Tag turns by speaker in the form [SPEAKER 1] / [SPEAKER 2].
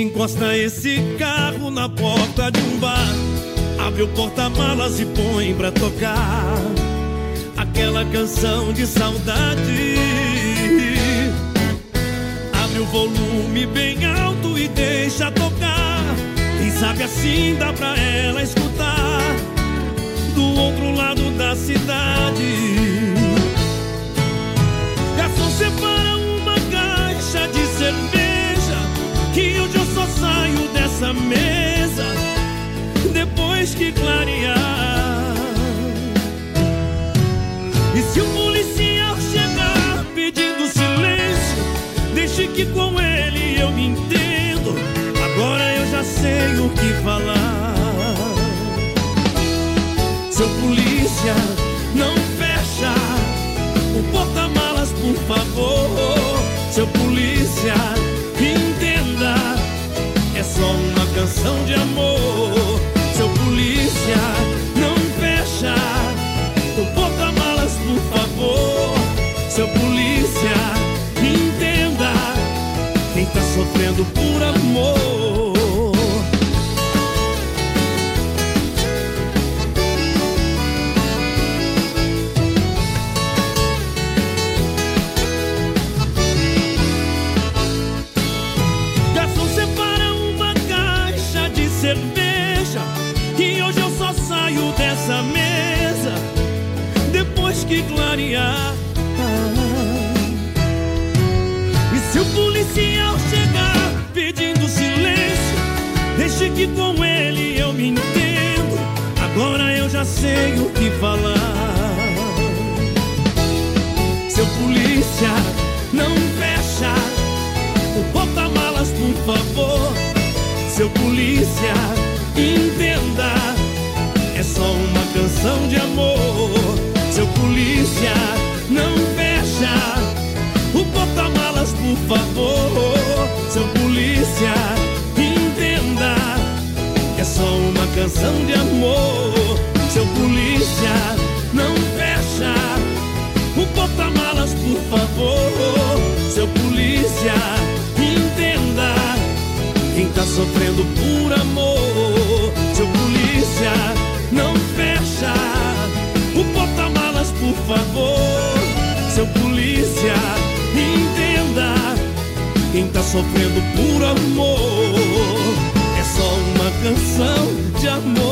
[SPEAKER 1] encosta esse carro na porta de um bar. Abre o porta-malas e põe pra tocar aquela canção de saudade. Abre o volume bem alto e deixa tocar. Quem sabe assim dá pra ela escutar do outro lado da cidade. Mesa depois que clarear. E se o policial chegar pedindo silêncio, deixe que com ele eu me entendo. Agora eu já sei o que falar. Seu polícia, não fecha o porta-malas, por favor. Seu polícia, sofrendo por amor. Garçom, separa uma caixa de cerveja. Que hoje eu só saio dessa mesa depois que clarear. Se o policial eu me entendo. Agora eu já sei o que falar. Seu polícia, não fecha o porta-malas, por favor. Seu polícia, entenda, é só uma canção de amor. Seu polícia, não fecha o porta-malas, por favor. Seu polícia, canção de amor. Seu polícia, não fecha o porta-malas, por favor. Seu polícia, entenda. Quem tá sofrendo por amor. Seu polícia, não fecha o porta-malas, por favor. Seu polícia, entenda. Quem tá sofrendo por amor só uma canção de amor.